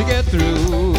to get through.